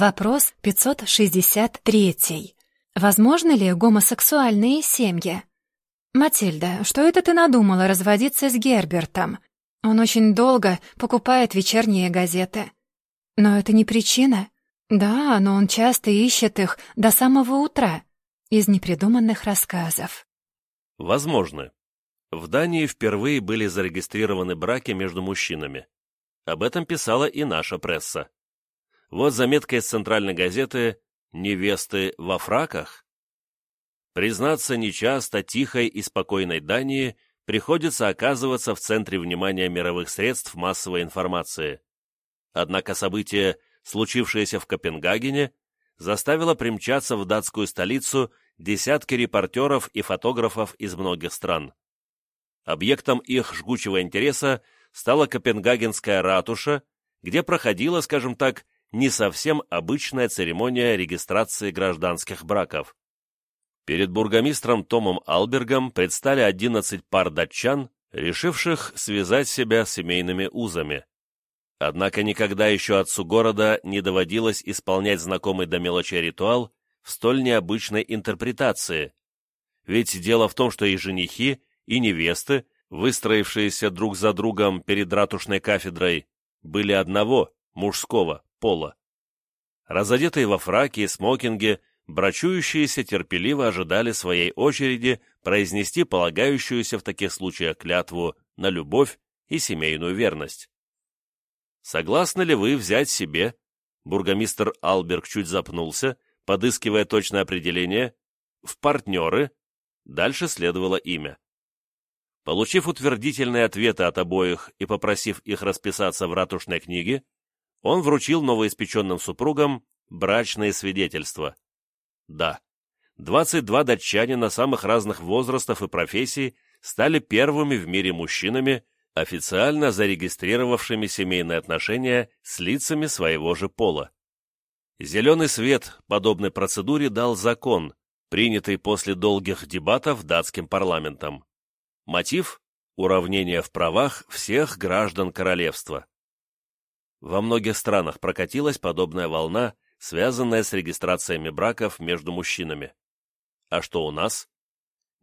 Вопрос 563. Возможно ли гомосексуальные семьи? «Матильда, что это ты надумала разводиться с Гербертом? Он очень долго покупает вечерние газеты». «Но это не причина». «Да, но он часто ищет их до самого утра» из непридуманных рассказов. Возможно. В Дании впервые были зарегистрированы браки между мужчинами. Об этом писала и наша пресса. Вот заметка из центральной газеты «Невесты во фраках». Признаться, нечасто тихой и спокойной Дании приходится оказываться в центре внимания мировых средств массовой информации. Однако событие, случившееся в Копенгагене, заставило примчаться в датскую столицу десятки репортеров и фотографов из многих стран. Объектом их жгучего интереса стала Копенгагенская ратуша, где проходила, скажем так, не совсем обычная церемония регистрации гражданских браков. Перед бургомистром Томом Албергом предстали 11 пар датчан, решивших связать себя семейными узами. Однако никогда еще отцу города не доводилось исполнять знакомый до мелочи ритуал в столь необычной интерпретации. Ведь дело в том, что и женихи, и невесты, выстроившиеся друг за другом перед ратушной кафедрой, были одного, мужского, пола. Разодетые во фраке и смокинге, брачующиеся терпеливо ожидали своей очереди произнести полагающуюся в таких случаях клятву на любовь и семейную верность. «Согласны ли вы взять себе?» Бургомистр Алберг чуть запнулся, подыскивая точное определение, в партнеры, дальше следовало имя. Получив утвердительные ответы от обоих и попросив их расписаться в ратушной книге, он вручил новоиспеченным супругам брачные свидетельства. Да, 22 датчанина самых разных возрастов и профессий стали первыми в мире мужчинами, официально зарегистрировавшими семейные отношения с лицами своего же пола. Зеленый свет подобной процедуре дал закон, принятый после долгих дебатов датским парламентом. Мотив – уравнение в правах всех граждан королевства. Во многих странах прокатилась подобная волна, связанная с регистрациями браков между мужчинами. А что у нас?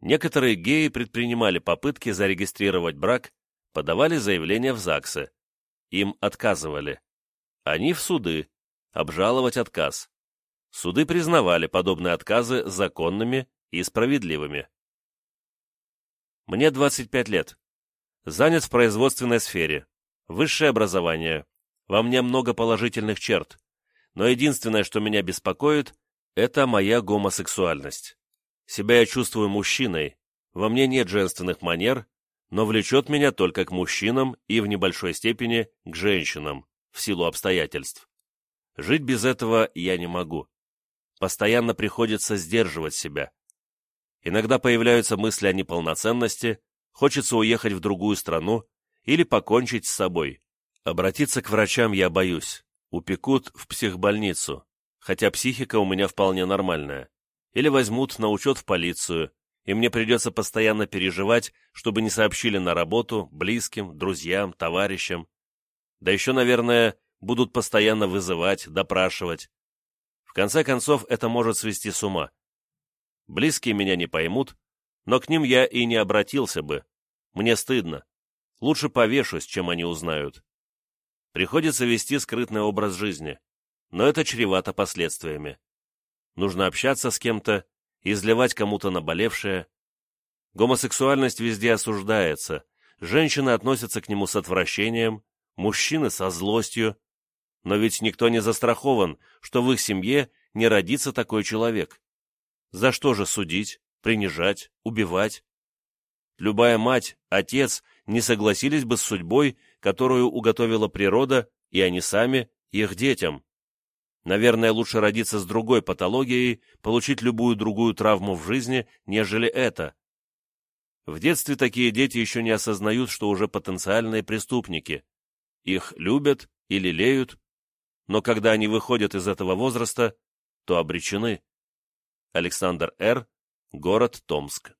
Некоторые геи предпринимали попытки зарегистрировать брак, подавали заявления в ЗАГСы. Им отказывали. Они в суды, обжаловать отказ. Суды признавали подобные отказы законными и справедливыми. Мне 25 лет. Занят в производственной сфере. Высшее образование. Во мне много положительных черт. Но единственное, что меня беспокоит, это моя гомосексуальность. Себя я чувствую мужчиной. Во мне нет женственных манер, но влечет меня только к мужчинам и в небольшой степени к женщинам, в силу обстоятельств. Жить без этого я не могу. Постоянно приходится сдерживать себя. Иногда появляются мысли о неполноценности, хочется уехать в другую страну или покончить с собой. Обратиться к врачам я боюсь. Упекут в психбольницу, хотя психика у меня вполне нормальная. Или возьмут на учет в полицию, и мне придется постоянно переживать, чтобы не сообщили на работу, близким, друзьям, товарищам. Да еще, наверное, будут постоянно вызывать, допрашивать. В конце концов, это может свести с ума. Близкие меня не поймут, но к ним я и не обратился бы. Мне стыдно. Лучше повешусь, чем они узнают. Приходится вести скрытный образ жизни, но это чревато последствиями. Нужно общаться с кем-то, изливать кому-то наболевшее. Гомосексуальность везде осуждается, женщины относятся к нему с отвращением, мужчины со злостью, но ведь никто не застрахован, что в их семье не родится такой человек. За что же судить, принижать, убивать? Любая мать, отец не согласились бы с судьбой, которую уготовила природа, и они сами, их детям. Наверное, лучше родиться с другой патологией, получить любую другую травму в жизни, нежели это. В детстве такие дети еще не осознают, что уже потенциальные преступники. Их любят и лелеют, но когда они выходят из этого возраста, то обречены. Александр Р., город Томск.